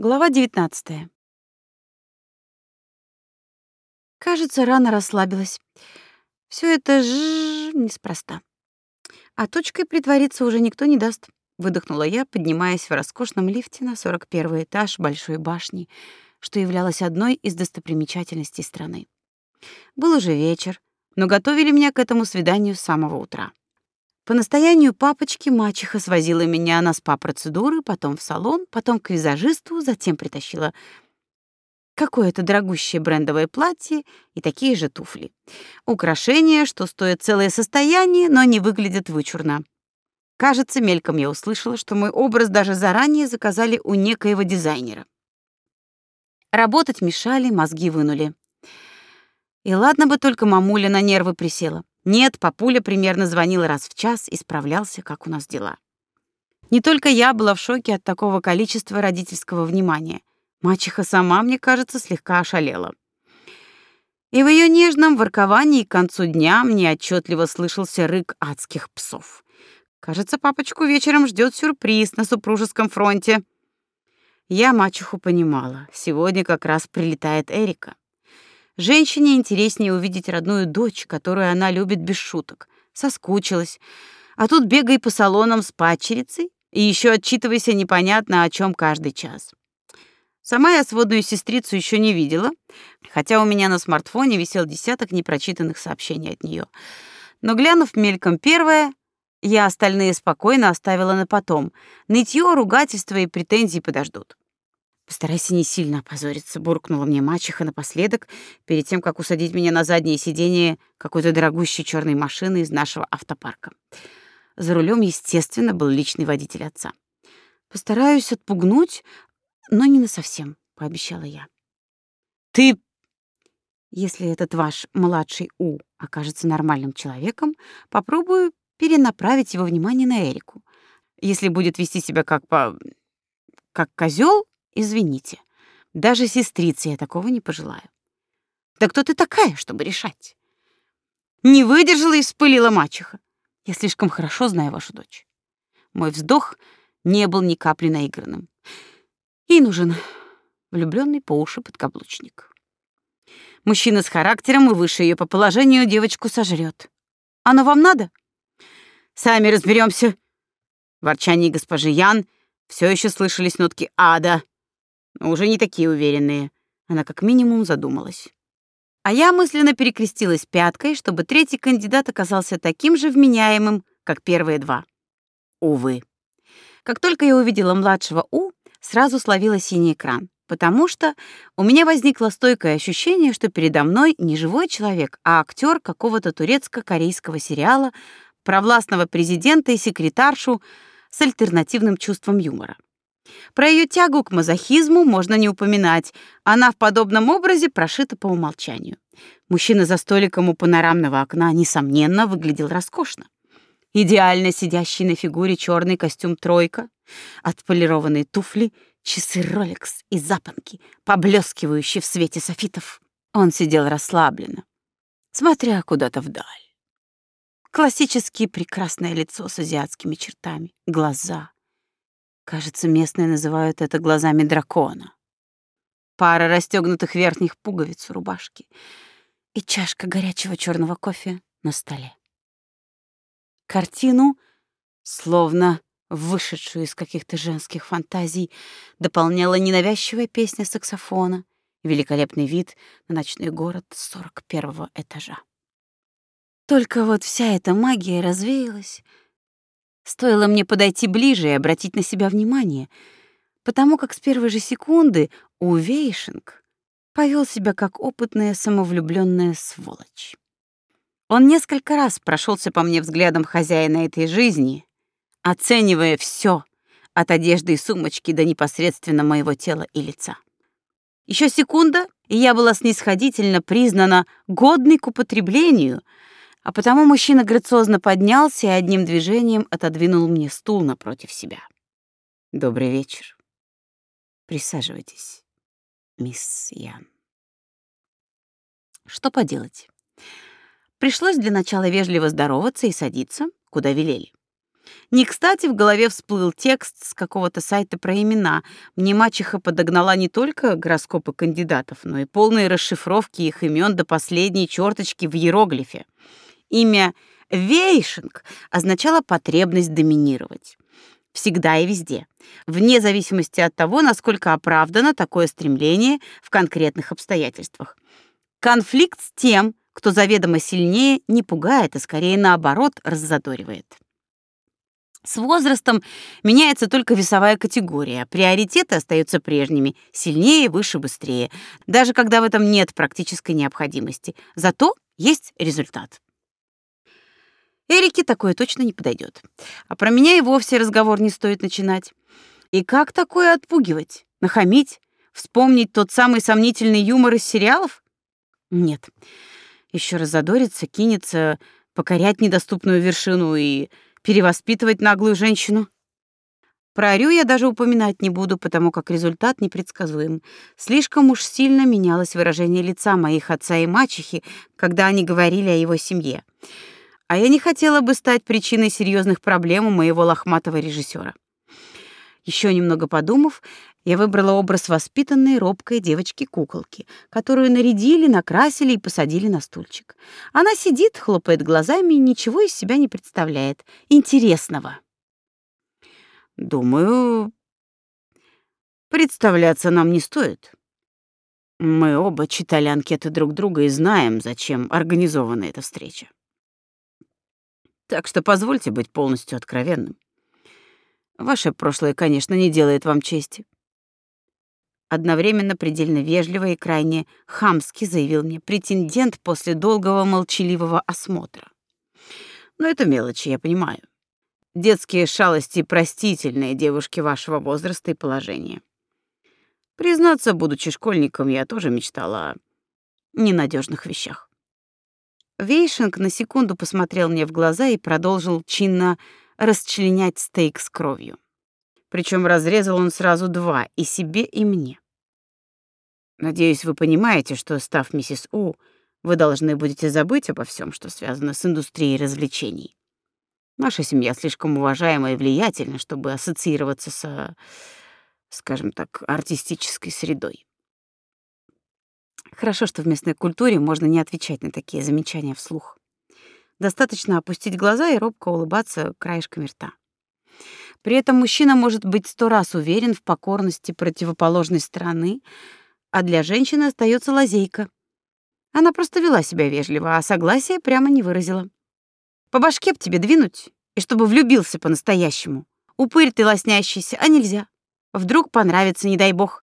Глава 19. Кажется, рано расслабилась. Все это ж неспроста. А точкой притвориться уже никто не даст, выдохнула я, поднимаясь в роскошном лифте на 41 этаж большой башни, что являлось одной из достопримечательностей страны. Был уже вечер, но готовили меня к этому свиданию с самого утра. По настоянию папочки мачеха свозила меня на спа-процедуры, потом в салон, потом к визажисту, затем притащила какое-то дорогущее брендовое платье и такие же туфли. Украшения, что стоят целое состояние, но не выглядят вычурно. Кажется, мельком я услышала, что мой образ даже заранее заказали у некоего дизайнера. Работать мешали, мозги вынули. И ладно бы только мамуля на нервы присела. Нет, папуля примерно звонил раз в час и справлялся, как у нас дела. Не только я была в шоке от такого количества родительского внимания. Мачеха сама, мне кажется, слегка ошалела. И в ее нежном ворковании к концу дня мне отчетливо слышался рык адских псов. Кажется, папочку вечером ждет сюрприз на супружеском фронте. Я мачеху понимала. Сегодня как раз прилетает Эрика. Женщине интереснее увидеть родную дочь, которую она любит без шуток. Соскучилась. А тут бегай по салонам с падчерицей и еще отчитывайся непонятно о чем каждый час. Сама я сводную сестрицу еще не видела, хотя у меня на смартфоне висел десяток непрочитанных сообщений от нее. Но глянув мельком первое, я остальные спокойно оставила на потом. Нытье, ругательства и претензии подождут. Постарайся не сильно опозориться, буркнула мне мачеха напоследок, перед тем как усадить меня на заднее сиденье какой-то дорогущей черной машины из нашего автопарка. За рулем, естественно, был личный водитель отца. Постараюсь отпугнуть, но не на совсем, пообещала я. Ты если этот ваш младший У окажется нормальным человеком, попробую перенаправить его внимание на Эрику. Если будет вести себя как по как козел, Извините. Даже сестрице я такого не пожелаю. Да кто ты такая, чтобы решать? Не выдержала и вспылила мачеха. Я слишком хорошо знаю вашу дочь. Мой вздох не был ни капли наигранным. И нужен влюбленный по уши подкаблучник. Мужчина с характером и выше ее по положению девочку сожрет. Оно вам надо? Сами разберемся. В ворчании госпожи Ян все еще слышались нотки ада, уже не такие уверенные. Она как минимум задумалась. А я мысленно перекрестилась пяткой, чтобы третий кандидат оказался таким же вменяемым, как первые два. Увы. Как только я увидела младшего У, сразу словила синий экран, потому что у меня возникло стойкое ощущение, что передо мной не живой человек, а актер какого-то турецко-корейского сериала про властного президента и секретаршу с альтернативным чувством юмора. Про ее тягу к мазохизму можно не упоминать. Она в подобном образе прошита по умолчанию. Мужчина за столиком у панорамного окна несомненно выглядел роскошно. Идеально сидящий на фигуре черный костюм тройка, отполированные туфли, часы Rolex и запонки, поблескивающие в свете софитов. Он сидел расслабленно, смотря куда-то вдаль. Классически прекрасное лицо с азиатскими чертами, глаза, Кажется, местные называют это глазами дракона. Пара расстегнутых верхних пуговиц рубашки и чашка горячего черного кофе на столе. Картину, словно вышедшую из каких-то женских фантазий, дополняла ненавязчивая песня саксофона великолепный вид на ночной город сорок первого этажа. Только вот вся эта магия развеялась, Стоило мне подойти ближе и обратить на себя внимание, потому как с первой же секунды Увейшинг повел себя как опытная самовлюбленная сволочь. Он несколько раз прошелся по мне взглядом хозяина этой жизни, оценивая все от одежды и сумочки до непосредственно моего тела и лица. Еще секунда, и я была снисходительно признана годной к употреблению — а потому мужчина грациозно поднялся и одним движением отодвинул мне стул напротив себя. Добрый вечер. Присаживайтесь, мисс Ян. Что поделать? Пришлось для начала вежливо здороваться и садиться, куда велели. Не кстати в голове всплыл текст с какого-то сайта про имена. Мне мачеха подогнала не только гороскопы кандидатов, но и полные расшифровки их имен до последней черточки в иероглифе. Имя Вейшинг означало потребность доминировать. Всегда и везде, вне зависимости от того, насколько оправдано такое стремление в конкретных обстоятельствах. Конфликт с тем, кто заведомо сильнее, не пугает, а скорее наоборот раззадоривает. С возрастом меняется только весовая категория. Приоритеты остаются прежними: сильнее, выше, быстрее, даже когда в этом нет практической необходимости. Зато есть результат. Эрике такое точно не подойдет. А про меня и вовсе разговор не стоит начинать. И как такое отпугивать? Нахамить? Вспомнить тот самый сомнительный юмор из сериалов? Нет. Еще раз задорится, кинется, покорять недоступную вершину и перевоспитывать наглую женщину. Про Арю я даже упоминать не буду, потому как результат непредсказуем. Слишком уж сильно менялось выражение лица моих отца и мачехи, когда они говорили о его семье а я не хотела бы стать причиной серьезных проблем у моего лохматого режиссера. Еще немного подумав, я выбрала образ воспитанной, робкой девочки-куколки, которую нарядили, накрасили и посадили на стульчик. Она сидит, хлопает глазами и ничего из себя не представляет. Интересного. Думаю, представляться нам не стоит. Мы оба читали анкеты друг друга и знаем, зачем организована эта встреча. Так что позвольте быть полностью откровенным. Ваше прошлое, конечно, не делает вам чести. Одновременно предельно вежливо и крайне хамски заявил мне претендент после долгого молчаливого осмотра. Но это мелочи, я понимаю. Детские шалости простительные девушки вашего возраста и положения. Признаться, будучи школьником, я тоже мечтала о ненадежных вещах. Вейшинг на секунду посмотрел мне в глаза и продолжил чинно расчленять стейк с кровью. Причем разрезал он сразу два, и себе, и мне. Надеюсь, вы понимаете, что, став миссис У, вы должны будете забыть обо всем, что связано с индустрией развлечений. Наша семья слишком уважаема и влиятельна, чтобы ассоциироваться со, скажем так, артистической средой. Хорошо, что в местной культуре можно не отвечать на такие замечания вслух. Достаточно опустить глаза и робко улыбаться краешками рта. При этом мужчина может быть сто раз уверен в покорности противоположной стороны, а для женщины остается лазейка. Она просто вела себя вежливо, а согласия прямо не выразила. По башке б тебе двинуть, и чтобы влюбился по-настоящему. Упырь ты лоснящийся, а нельзя. Вдруг понравится, не дай бог.